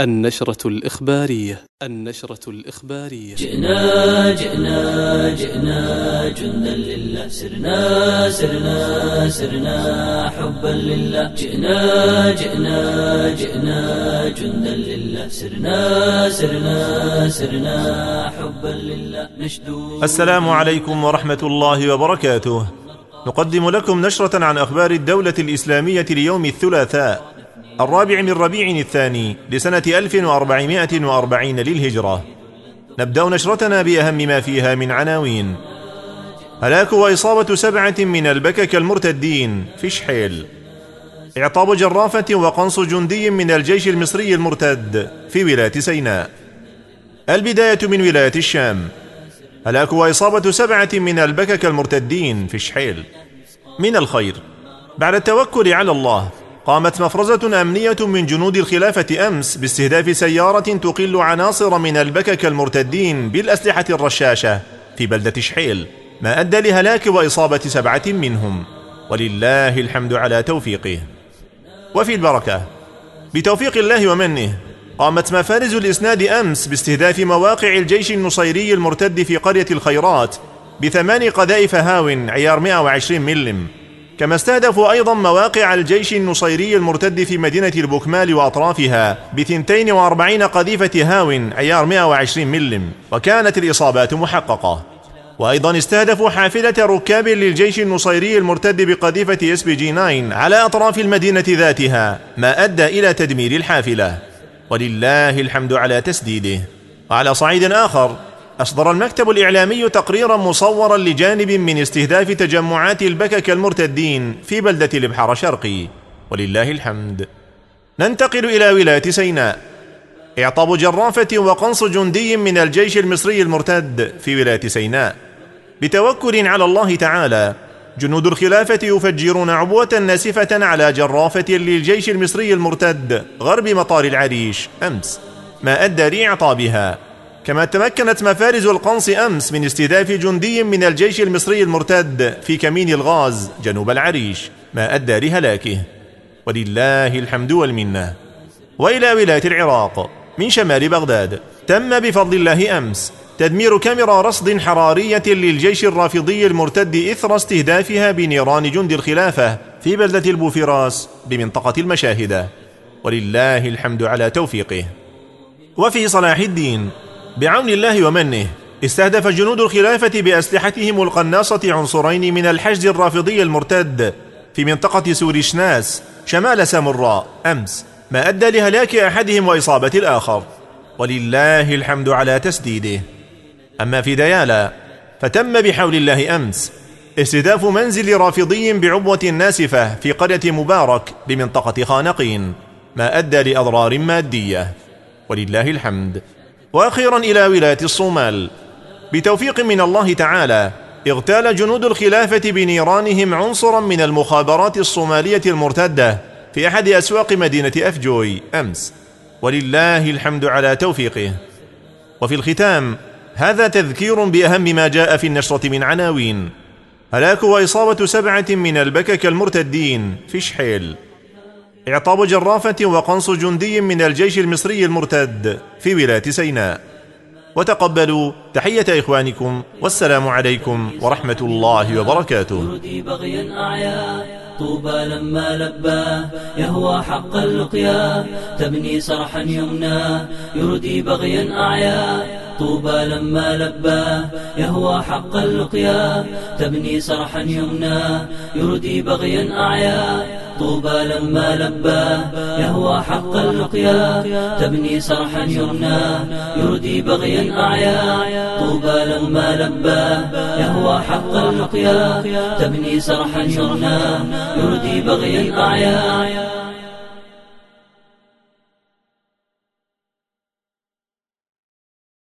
النشرة الإخبارية النشرة الإخبارية. جئنا جئنا جئنا جندا لله. سرنا سرنا سرنا حبا لله. جئنا جئنا جئنا جندا لله. سرنا سرنا سرنا حبا لله. نشدو. السلام عليكم ورحمة الله وبركاته. نقدم لكم نشرة عن أخبار الدولة الإسلامية ليوم الثلاثاء. الرابع من ربيع الثاني لسنة 1440 للهجرة. نبدأ نشرتنا بأهم ما فيها من عناوين. هلاك وإصابة سبعة من البكك المرتدين في شحيل. إعطاب جرافة وقنص جندي من الجيش المصري المرتد في ولاية سيناء. البداية من ولاية الشام. هلاك وإصابة سبعة من البكك المرتدين في شحيل. من الخير. بعد التوكل على الله قامت مفرزة أمنية من جنود الخلافة أمس باستهداف سيارة تقل عناصر من البكك المرتدين بالأسلحة الرشاشة في بلدة شحيل ما أدى لهلاك وإصابة سبعة منهم. ولله الحمد على توفيقه. وفي البركة بتوفيق الله ومنه قامت مفارز الإسناد أمس باستهداف مواقع الجيش النصيري المرتد في قرية الخيرات بثمان قذائف هاون عيار 120 ملم. كما استهدفوا أيضا مواقع الجيش النصيري المرتد في مدينة البكمال وأطرافها ب 42 قذيفة هاون عيار 120 ملم وكانت الإصابات محققة. وأيضا استهدفوا حافلة ركاب للجيش النصيري المرتد بقذيفة SPG 9 على أطراف المدينة ذاتها ما أدى إلى تدمير الحافلة. ولله الحمد على تسديده. وعلى صعيد آخر أصدر المكتب الإعلامي تقريرا مصورا لجانب من استهداف تجمعات البكك المرتدين في بلدة البحر شرقي ولله الحمد. ننتقل إلى ولاية سيناء. إعطاب جرافة وقنص جندي من الجيش المصري المرتد في ولاية سيناء. بتوكل على الله تعالى جنود الخلافة يفجرون عبوة ناسفة على جرافة للجيش المصري المرتد غرب مطار العريش أمس. ما أدى لإعطابها. كما تمكنت مفارز القنص أمس من استهداف جندي من الجيش المصري المرتد في كمين الغاز جنوب العريش ما أدى لهلاكه. ولله الحمد والمنة. وإلى ولاية العراق من شمال بغداد تم بفضل الله أمس تدمير كاميرا رصد حرارية للجيش الرافضي المرتد إثر استهدافها بنيران جند الخلافة في بلدة البوفراس بمنطقة المشاهدة. ولله الحمد على توفيقه. وفي صلاح الدين بعون الله ومنه. استهدف جنود الخلافة بأسلحتهم القناصة عنصرين من الحشد الرافضي المرتد في منطقة سوريشناس شمال سامراء أمس ما أدى لهلاك أحدهم وإصابة الآخر. ولله الحمد على تسديده. أما في ديالا فتم بحول الله أمس استهداف منزل رافضي بعبوة ناسفة في قرية مبارك بمنطقة خانقين ما أدى لأضرار مادية. ولله الحمد. وأخيرا إلى ولاية الصومال. بتوفيق من الله تعالى اغتال جنود الخلافة بنيرانهم عنصرا من المخابرات الصومالية المرتدة في أحد أسواق مدينة أفجوي أمس. ولله الحمد على توفيقه. وفي الختام هذا تذكير بأهم ما جاء في النشرة من عناوين. هلاك وإصابة سبعة من البكك المرتدين في شحيل. إعطاب جرافة وقنص جندي من الجيش المصري المرتد في ولاية سيناء. وتقبلوا تحية إخوانكم والسلام عليكم ورحمة الله وبركاته. بغيا أعيا طوبى لما لباه يهوى حق اللقيا تبني صرحا يمنى يردي بغيا أعيا. طوبى لما لباه يهوى حق اللقيا تبني صرحا يمنى يردي بغيا أعيا. طوبى لما لباه يهوى حق اللقيا تبني صرحا يمنى يردي بغيا أعيا طوبى لما لباه يهوى حق اللقيا تبني صرحا يمنى يردي بغيا أعيا